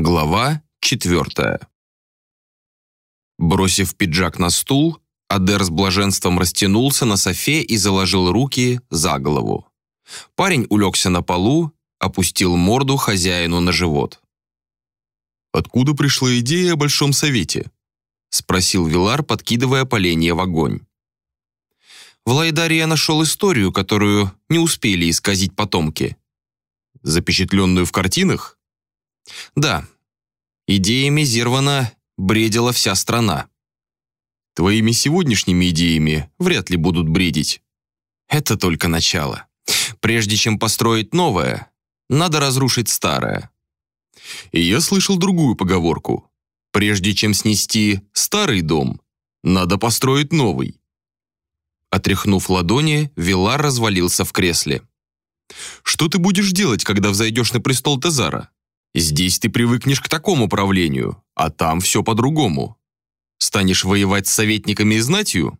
Глава четвертая. Бросив пиджак на стул, Адер с блаженством растянулся на софе и заложил руки за голову. Парень улегся на полу, опустил морду хозяину на живот. «Откуда пришла идея о Большом Совете?» — спросил Вилар, подкидывая поленья в огонь. В Лайдаре я нашел историю, которую не успели исказить потомки. Запечатленную в картинах? Да. Идеями Зервана бредила вся страна. Твоими сегодняшними идеями вряд ли будут бредить. Это только начало. Прежде чем построить новое, надо разрушить старое. И я слышал другую поговорку. Прежде чем снести старый дом, надо построить новый. Отряхнув ладони, Вилар развалился в кресле. «Что ты будешь делать, когда взойдешь на престол Тазара? Здесь ты привыкнешь к такому правлению, а там все по-другому. Станешь воевать с советниками и знатью?»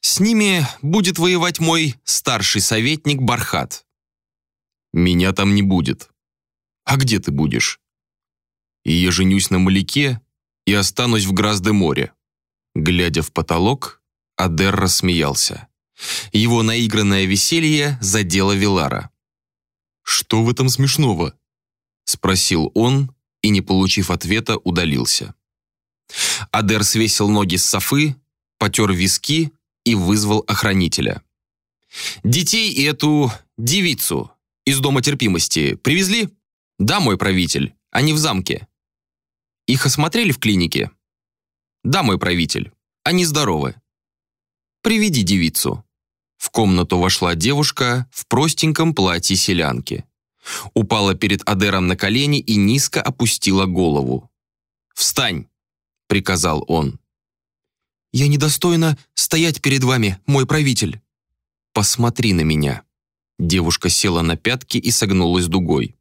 «С ними будет воевать мой старший советник Бархат». «Меня там не будет. А где ты будешь?» «И я женюсь на Маляке и останусь в Гразде-море». Глядя в потолок, Адер рассмеялся. Его наигранное веселье задело Вилара. «Что в этом смешного?» — спросил он и, не получив ответа, удалился. Адер свесил ноги с софы, потер виски и вызвал охранителя. «Детей и эту девицу из Дома терпимости привезли?» «Да, мой правитель, они в замке». «Их осмотрели в клинике?» «Да, мой правитель, они здоровы». «Приведи девицу». В комнату вошла девушка в простеньком платье селянки. Упала перед Адером на колени и низко опустила голову. «Встань!» — приказал он. «Я недостойна стоять перед вами, мой правитель». «Посмотри на меня». Девушка села на пятки и согнулась дугой.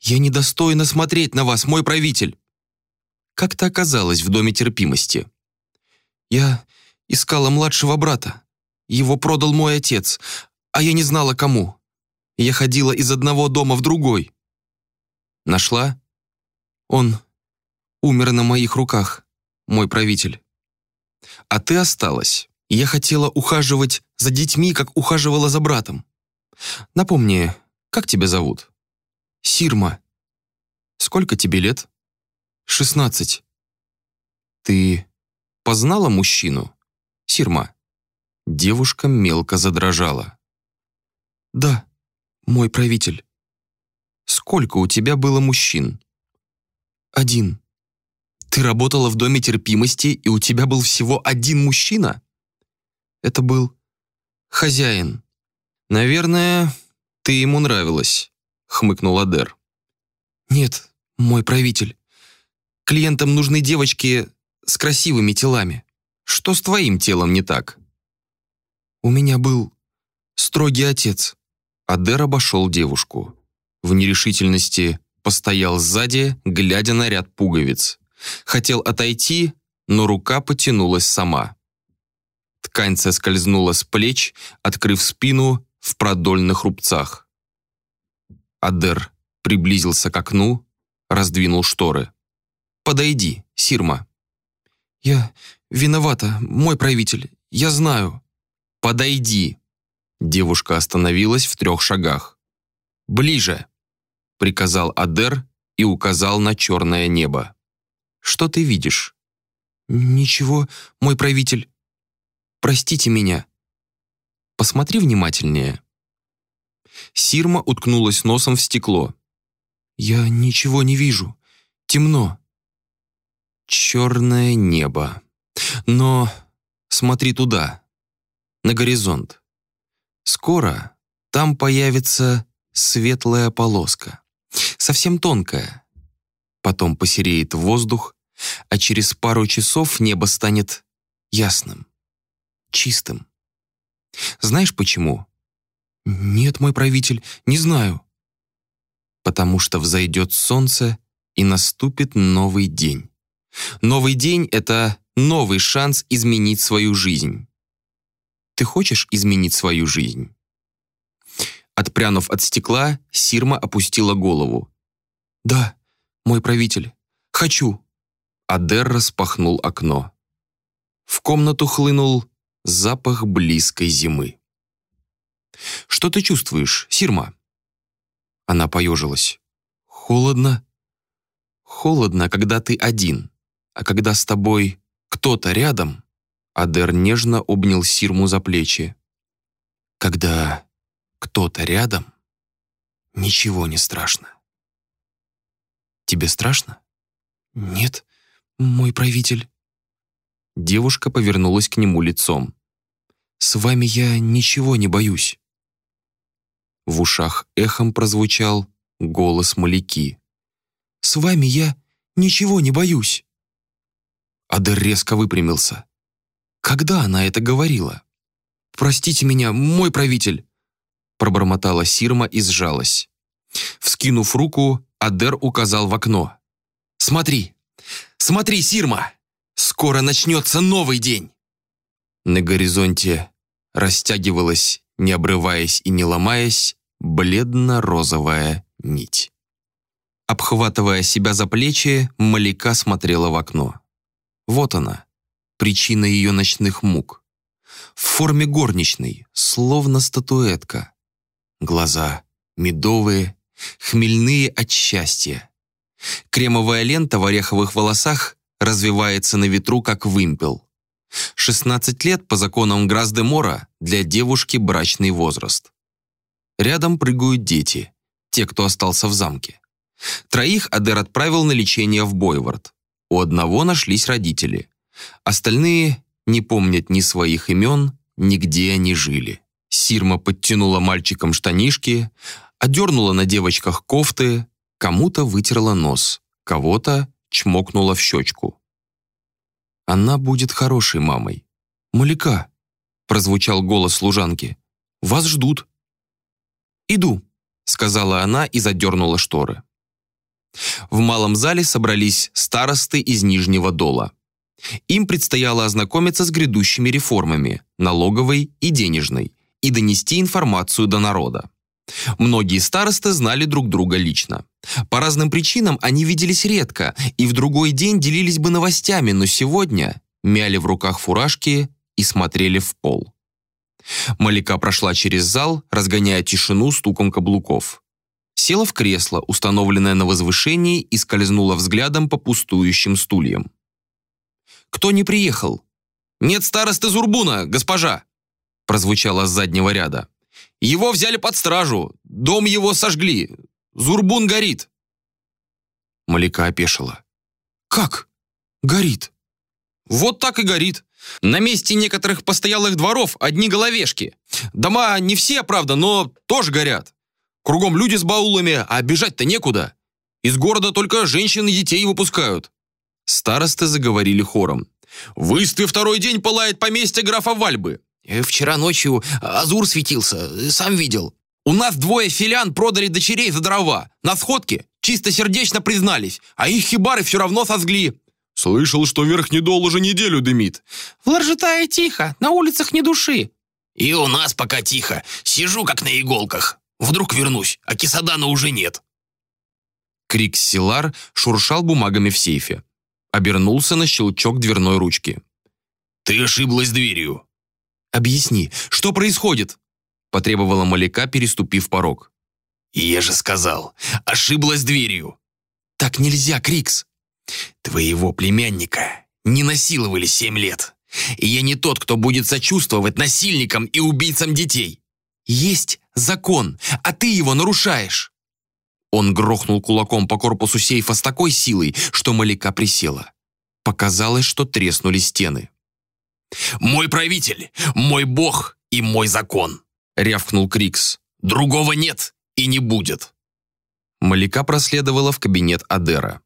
«Я недостойна смотреть на вас, мой правитель». «Как ты оказалась в доме терпимости?» «Я искала младшего брата. Его продал мой отец, а я не знала, кому. Я ходила из одного дома в другой. Нашла? Он умер на моих руках, мой правитель. А ты осталась. Я хотела ухаживать за детьми, как ухаживала за братом. Напомни, как тебя зовут? Сирма. Сколько тебе лет? Шестнадцать. Ты познала мужчину? Сирма. Девушка мелко задрожала. «Да, мой правитель». «Сколько у тебя было мужчин?» «Один». «Ты работала в Доме терпимости, и у тебя был всего один мужчина?» «Это был хозяин». «Наверное, ты ему нравилась», — хмыкнул Адер. «Нет, мой правитель. Клиентам нужны девочки с красивыми телами». Что с твоим телом не так?» «У меня был строгий отец». Адер обошел девушку. В нерешительности постоял сзади, глядя на ряд пуговиц. Хотел отойти, но рука потянулась сама. Ткань соскользнула с плеч, открыв спину в продольных рубцах. Адер приблизился к окну, раздвинул шторы. «Подойди, Сирма». «Я «Виновата, мой правитель, я знаю». «Подойди». Девушка остановилась в трех шагах. «Ближе», — приказал Адер и указал на черное небо. «Что ты видишь?» «Ничего, мой правитель. Простите меня». «Посмотри внимательнее». Сирма уткнулась носом в стекло. «Я ничего не вижу. Темно». «Черное небо», но смотри туда, на горизонт. Скоро там появится светлая полоска, совсем тонкая. Потом посереет воздух, а через пару часов небо станет ясным, чистым. Знаешь почему? Нет, мой правитель, не знаю. Потому что взойдет солнце и наступит новый день. Новый день — это новый шанс изменить свою жизнь. Ты хочешь изменить свою жизнь? Отпрянув от стекла, Сирма опустила голову. «Да, мой правитель. Хочу!» Адер распахнул окно. В комнату хлынул запах близкой зимы. «Что ты чувствуешь, Сирма?» Она поежилась. «Холодно. Холодно, когда ты один, а когда с тобой кто-то рядом...» Адер нежно обнял Сирму за плечи. «Когда кто-то рядом, ничего не страшно». «Тебе страшно?» «Нет, мой правитель». Девушка повернулась к нему лицом. «С вами я ничего не боюсь». В ушах эхом прозвучал голос Маляки. «С вами я ничего не боюсь». Адер резко выпрямился. Когда она это говорила? «Простите меня, мой правитель!» Пробормотала Сирма и сжалась. Вскинув руку, Адер указал в окно. «Смотри! Смотри, Сирма! Скоро начнется новый день!» На горизонте растягивалась, не обрываясь и не ломаясь, бледно-розовая нить. Обхватывая себя за плечи, Малика смотрела в окно. Вот она, причина ее ночных мук. В форме горничной, словно статуэтка. Глаза медовые, хмельные от счастья. Кремовая лента в ореховых волосах развивается на ветру, как вымпел. 16 лет по законам Грас-де-Мора для девушки брачный возраст. Рядом прыгают дети, те, кто остался в замке. Троих Адер отправил на лечение в Бойвард. У одного нашлись родители. Остальные не помнят ни своих имен, ни где они жили. Сирма подтянула мальчикам штанишки, одернула на девочках кофты, кому-то вытерла нос, кого-то чмокнула в щечку. Она будет хорошей мамой. «Маляка!» — прозвучал голос служанки. «Вас ждут!» «Иду!» — сказала она и задернула шторы. В малом зале собрались старосты из Нижнего Дола. Им предстояло ознакомиться с грядущими реформами, налоговой и денежной, и донести информацию до народа. Многие старосты знали друг друга лично. По разным причинам они виделись редко и в другой день делились бы новостями, но сегодня мяли в руках фуражки и смотрели в пол. Малика прошла через зал, разгоняя тишину стуком каблуков. Села в кресло, установленное на возвышении, и скользнула взглядом по пустующим стульям. «Кто не приехал?» «Нет старосты Зурбуна, госпожа!» прозвучало с заднего ряда. «Его взяли под стражу, дом его сожгли, Зурбун горит!» Малика опешила. «Как? Горит?» «Вот так и горит. На месте некоторых постоялых дворов одни головешки. Дома не все, правда, но тоже горят. Кругом люди с баулами, а бежать-то некуда. Из города только женщин и детей выпускают». Старосты заговорили хором. «Выставь второй день пылает поместье графа Вальбы. Э, вчера ночью Азур светился, сам видел. У нас двое филян продали дочерей за дрова. На сходке чистосердечно признались, а их хибары все равно сожгли. Слышал, что Верхний Дол уже неделю дымит. В Ларжетае тихо, на улицах ни души. И у нас пока тихо. Сижу как на иголках. Вдруг вернусь, а Кисадана уже нет. Крик Силар шуршал бумагами в сейфе. Обернулся на щелчок дверной ручки. «Ты ошиблась дверью». «Объясни, что происходит?» потребовала Маляка, переступив порог. «Я же сказал, ошиблась дверью». «Так нельзя, Крикс!» «Твоего племянника не насиловали семь лет, и я не тот, кто будет сочувствовать насильникам и убийцам детей. Есть закон, а ты его нарушаешь». Он грохнул кулаком по корпусу сейфа с такой силой, что Маляка присела. Показалось, что треснули стены. «Мой правитель, мой бог и мой закон!» — рявкнул Крикс. «Другого нет и не будет!» Малика проследовала в кабинет Адера.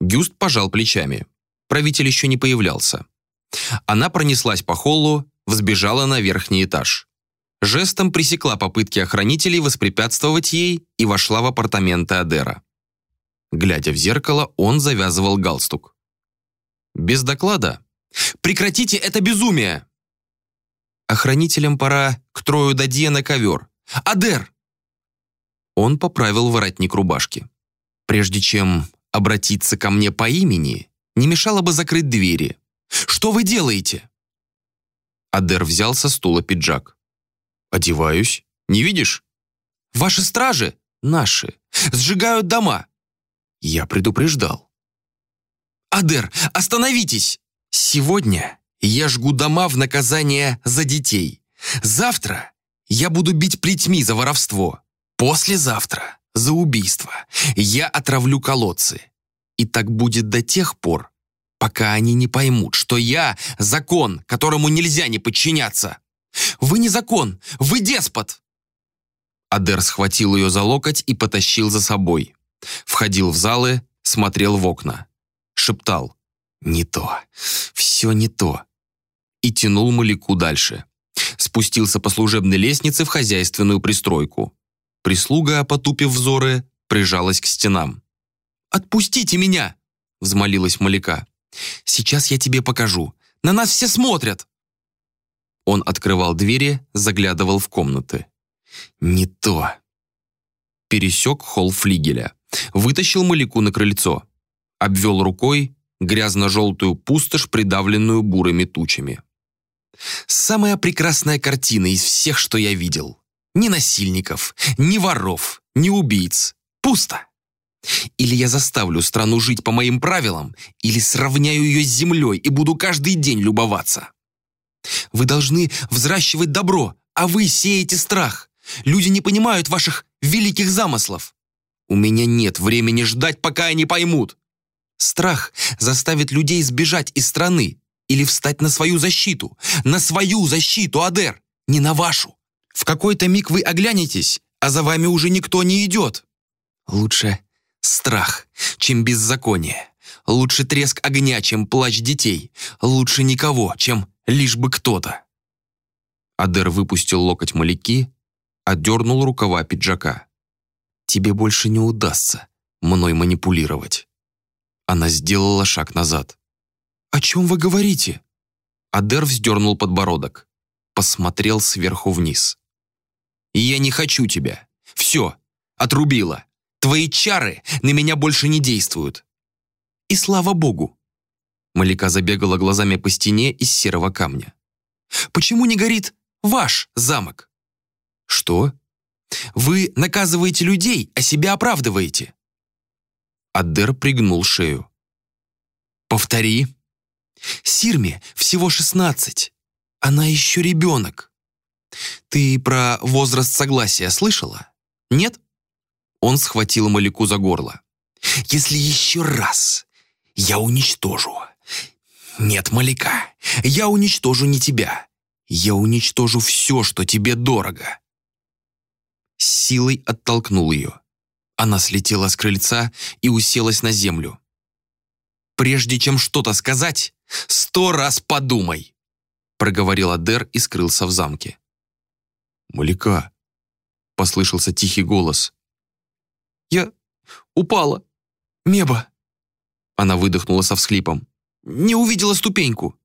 Гюст пожал плечами. Правитель еще не появлялся. Она пронеслась по холлу, взбежала на верхний этаж. Жестом пресекла попытки охранителей воспрепятствовать ей и вошла в апартаменты Адера. Глядя в зеркало, он завязывал галстук. Без доклада. «Прекратите это безумие!» Охранителям пора к Трою Дадье на ковер. Адер!» Он поправил воротник рубашки. Прежде чем обратиться ко мне по имени не мешало бы закрыть двери. Что вы делаете?» Адер взял со стула пиджак. «Одеваюсь. Не видишь? Ваши стражи, наши, сжигают дома. Я предупреждал. Адер, остановитесь! Сегодня я жгу дома в наказание за детей. Завтра я буду бить плетьми за воровство. Послезавтра за убийство. Я отравлю колодцы. И так будет до тех пор, пока они не поймут, что я — закон, которому нельзя не подчиняться. Вы не закон, вы деспот!» Адер схватил ее за локоть и потащил за собой. Входил в залы, смотрел в окна. Шептал «Не то, все не то». И тянул Маляку дальше. Спустился по служебной лестнице в хозяйственную пристройку. Прислуга, потупив взоры, прижалась к стенам. «Отпустите меня!» — взмолилась Маляка. «Сейчас я тебе покажу. На нас все смотрят!» Он открывал двери, заглядывал в комнаты. «Не то!» Пересек холл флигеля. Вытащил Маляку на крыльцо. Обвел рукой грязно-желтую пустошь, придавленную бурыми тучами. «Самая прекрасная картина из всех, что я видел. Ни насильников, ни воров, ни убийц. Пусто!» Или я заставлю страну жить по моим правилам, или сравняю ее с землей и буду каждый день любоваться. Вы должны взращивать добро, а вы сеете страх. Люди не понимают ваших великих замыслов. У меня нет времени ждать, пока они поймут. Страх заставит людей сбежать из страны или встать на свою защиту. На свою защиту, Адер, не на вашу. В какой-то миг вы оглянетесь, а за вами уже никто не идет. Лучше страх, чем беззаконие. Лучше треск огня, чем плач детей. Лучше никого, чем лишь бы кто-то. Адер выпустил локоть Маляки, отдернул рукава пиджака. «Тебе больше не удастся мной манипулировать». Она сделала шаг назад. «О чем вы говорите?» Адер вздернул подбородок. Посмотрел сверху вниз. «Я не хочу тебя. Все, отрубила. Твои чары на меня больше не действуют. И слава богу!» Малика забегала глазами по стене из серого камня. «Почему не горит ваш замок?» «Что?» «Вы наказываете людей, а себя оправдываете». Адер пригнул шею. «Повтори». «Сирме всего шестнадцать. Она еще ребенок». «Ты про возраст согласия слышала? Нет?» Он схватил Малику за горло. «Если еще раз я уничтожу. Нет, Малика, я уничтожу не тебя. Я уничтожу все, что тебе дорого». С силой оттолкнул ее. Она слетела с крыльца и уселась на землю. «Прежде чем что-то сказать, сто раз подумай!» проговорил Адер и скрылся в замке. «Малика!» — послышался тихий голос. «Я упала. Меба!» Она выдохнула со всхлипом. «Не увидела ступеньку!»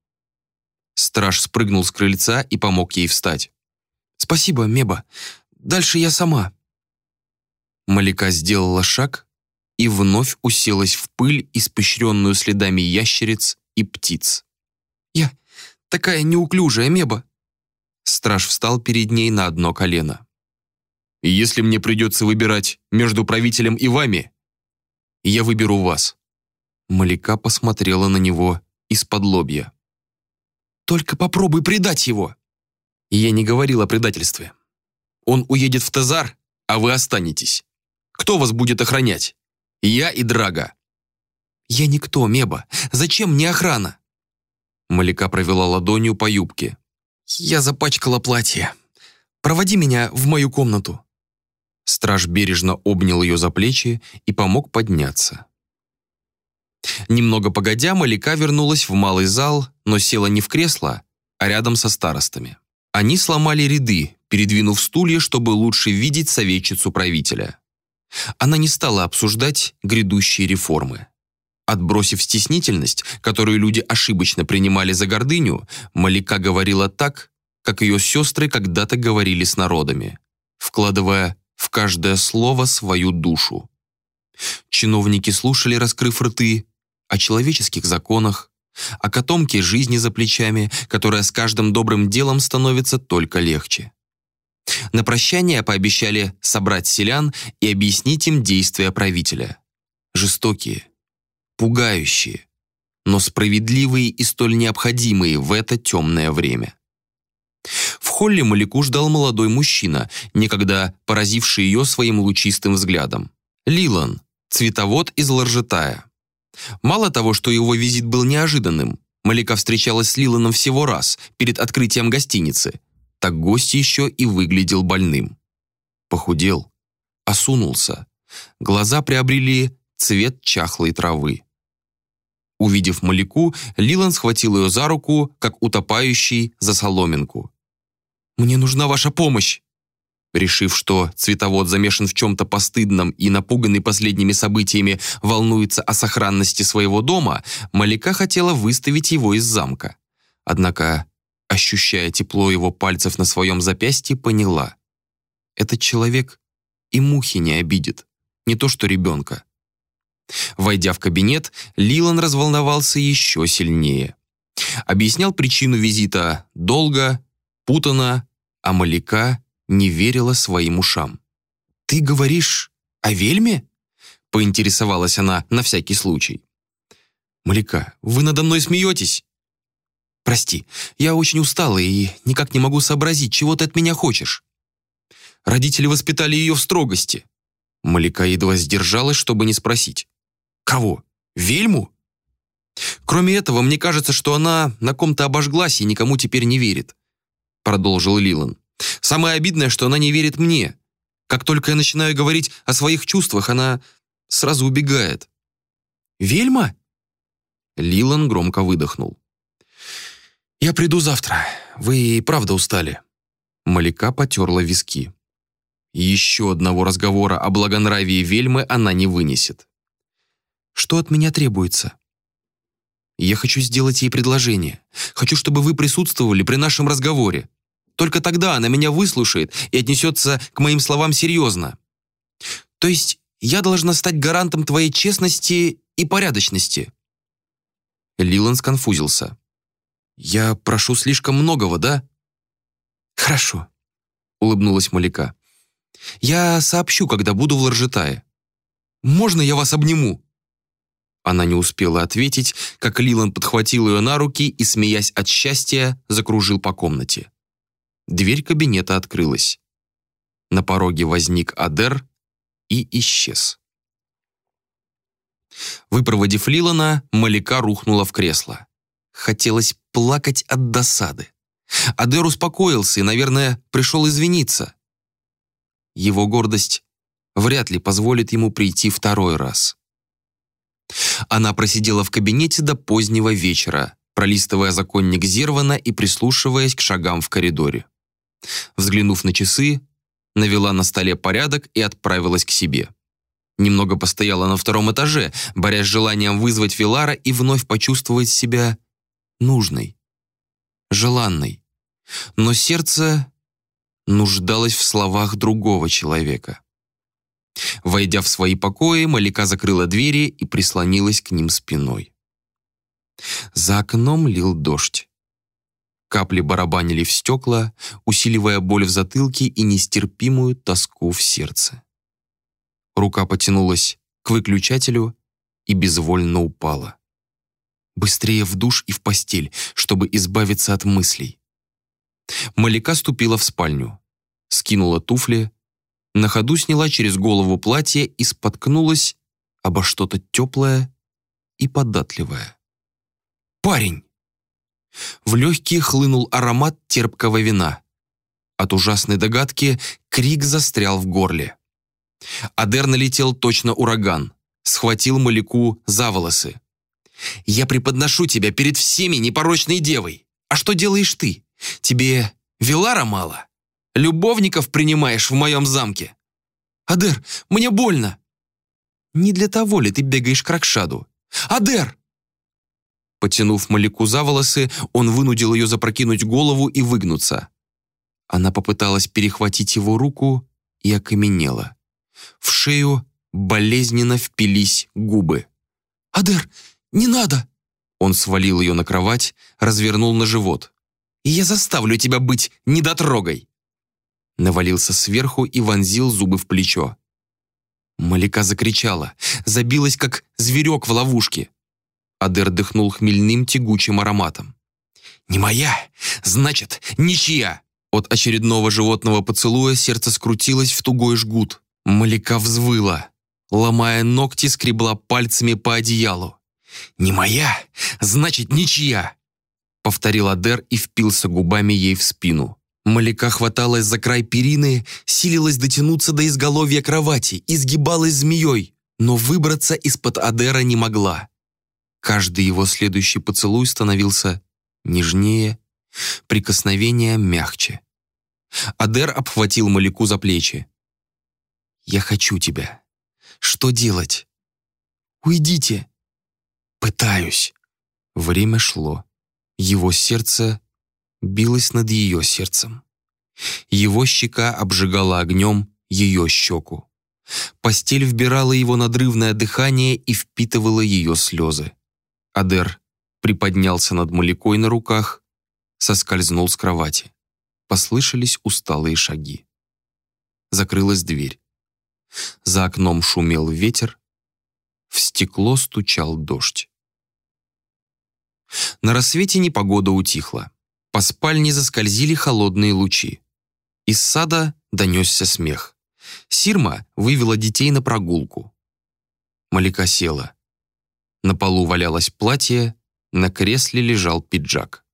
Страж спрыгнул с крыльца и помог ей встать. «Спасибо, Меба. Дальше я сама». Малика сделала шаг и вновь уселась в пыль, испещренную следами ящериц и птиц. «Я такая неуклюжая, Меба!» Страж встал перед ней на одно колено. «Если мне придется выбирать между правителем и вами, я выберу вас». Малика посмотрела на него из-под лобья. «Только попробуй предать его!» Я не говорил о предательстве. Он уедет в Тазар, а вы останетесь. Кто вас будет охранять? Я и Драга». «Я никто, Меба. Зачем мне охрана?» Малика провела ладонью по юбке. «Я запачкала платье. Проводи меня в мою комнату». Страж бережно обнял ее за плечи и помог подняться. Немного погодя, Малика вернулась в малый зал, но села не в кресло, а рядом со старостами. Они сломали ряды, передвинув стулья, чтобы лучше видеть советчицу правителя. Она не стала обсуждать грядущие реформы. Отбросив стеснительность, которую люди ошибочно принимали за гордыню, Малика говорила так, как ее сестры когда-то говорили с народами, вкладывая в каждое слово свою душу. Чиновники слушали, раскрыв рты, о человеческих законах, о котомке жизни за плечами, которая с каждым добрым делом становится только легче. На прощание пообещали собрать селян и объяснить им действия правителя. Жестокие, пугающие, но справедливые и столь необходимые в это темное время. В холле Маляку ждал молодой мужчина, некогда поразивший ее своим лучистым взглядом. Лилан, цветовод из Ларжетая. Мало того, что его визит был неожиданным, Малика встречалась с Лиланом всего раз, перед открытием гостиницы, так гость еще и выглядел больным. Похудел, осунулся, глаза приобрели цвет чахлой травы. Увидев Маляку, Лилан схватил ее за руку, как утопающий за соломинку. «Мне нужна ваша помощь!» Решив, что цветовод замешан в чем-то постыдном и напуганный последними событиями волнуется о сохранности своего дома, Малика хотела выставить его из замка. Однако, ощущая тепло его пальцев на своем запястье, поняла. Этот человек и мухи не обидит, не то что ребенка. Войдя в кабинет, Лилан разволновался еще сильнее. Объяснял причину визита долго, путано, а Малика не верила своим ушам. «Ты говоришь о вельме?» — поинтересовалась она на всякий случай. «Маляка, вы надо мной смеетесь?» «Прости, я очень устала и никак не могу сообразить, чего ты от меня хочешь». Родители воспитали ее в строгости. Маляка едва сдержалась, чтобы не спросить. «Кого? Вельму?» «Кроме этого, мне кажется, что она на ком-то обожглась и никому теперь не верит», продолжил Лилан. Самое обидное, что она не верит мне. Как только я начинаю говорить о своих чувствах, она сразу убегает. «Вельма?» Лилан громко выдохнул. «Я приду завтра. Вы и правда устали». Малика потерла виски. Еще одного разговора о благонравии Вельмы она не вынесет. «Что от меня требуется?» «Я хочу сделать ей предложение. Хочу, чтобы вы присутствовали при нашем разговоре. Только тогда она меня выслушает и отнесется к моим словам серьезно. То есть я должна стать гарантом твоей честности и порядочности». Лилан сконфузился. «Я прошу слишком многого, да?» «Хорошо», — улыбнулась Маляка. «Я сообщу, когда буду в Ларжетае. Можно я вас обниму?» Она не успела ответить, как Лилан подхватил ее на руки и, смеясь от счастья, закружил по комнате. Дверь кабинета открылась. На пороге возник Адер и исчез. Выпроводив Лилана, Малика рухнула в кресло. Хотелось плакать от досады. Адер успокоился и, наверное, пришел извиниться. Его гордость вряд ли позволит ему прийти второй раз. Она просидела в кабинете до позднего вечера, пролистывая законник Зервана и прислушиваясь к шагам в коридоре. Взглянув на часы, навела на столе порядок и отправилась к себе. Немного постояла на втором этаже, борясь с желанием вызвать Вилара и вновь почувствовать себя нужной, желанной. Но сердце нуждалось в словах другого человека. Войдя в свои покои, Малика закрыла двери и прислонилась к ним спиной. За окном лил дождь. Капли барабанили в стекла, усиливая боль в затылке и нестерпимую тоску в сердце. Рука потянулась к выключателю и безвольно упала. Быстрее в душ и в постель, чтобы избавиться от мыслей. Малика ступила в спальню, скинула туфли, на ходу сняла через голову платье и споткнулась обо что-то теплое и податливое. «Парень!» В легкие хлынул аромат терпкого вина. От ужасной догадки крик застрял в горле. Адер налетел точно ураган, схватил Маляку за волосы. «Я преподношу тебя перед всеми непорочной девой. А что делаешь ты? Тебе Вилара мало? Любовников принимаешь в моем замке? Адер, мне больно!» «Не для того ли ты бегаешь к Ракшаду? Адер!» Потянув Маляку за волосы, он вынудил ее запрокинуть голову и выгнуться. Она попыталась перехватить его руку и окаменела. В шею болезненно впились губы. «Адер, не надо!» Он свалил ее на кровать, развернул на живот. «И я заставлю тебя быть недотрогой!» Навалился сверху и вонзил зубы в плечо. Малика закричала, забилась, как зверек в ловушке. Адер дыхнул хмельным тягучим ароматом. «Не моя! Значит, ничья!» От очередного животного поцелуя сердце скрутилось в тугой жгут. Малика взвыла. Ломая ногти, скребла пальцами по одеялу. «Не моя! Значит, ничья!» Повторил Адер и впился губами ей в спину. Малика хваталась за край перины, силилась дотянуться до изголовья кровати, изгибалась змеей, но выбраться из-под Адера не могла. Каждый его следующий поцелуй становился нежнее, прикосновение мягче. Адер обхватил Малику за плечи. «Я хочу тебя. Что делать?» «Уйдите!» «Пытаюсь». Время шло. Его сердце билось над ее сердцем. Его щека обжигала огнем ее щеку. Постель вбирала его надрывное дыхание и впитывала ее слезы. Адер приподнялся над Малякой на руках, соскользнул с кровати. Послышались усталые шаги. Закрылась дверь. За окном шумел ветер, в стекло стучал дождь. На рассвете непогода утихла. По спальне заскользили холодные лучи. Из сада донесся смех. Сирма вывела детей на прогулку. Малика села. На полу валялось платье, на кресле лежал пиджак.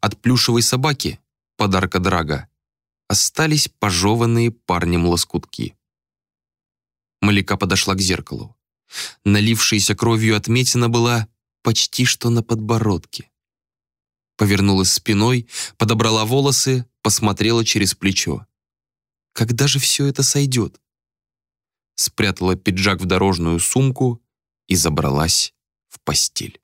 От плюшевой собаки, подарка Драга, остались пожеванные парнем лоскутки. Малика подошла к зеркалу. Налившаяся кровью отметина была почти что на подбородке повернулась спиной, подобрала волосы, посмотрела через плечо. Когда же все это сойдет? Спрятала пиджак в дорожную сумку и забралась постель.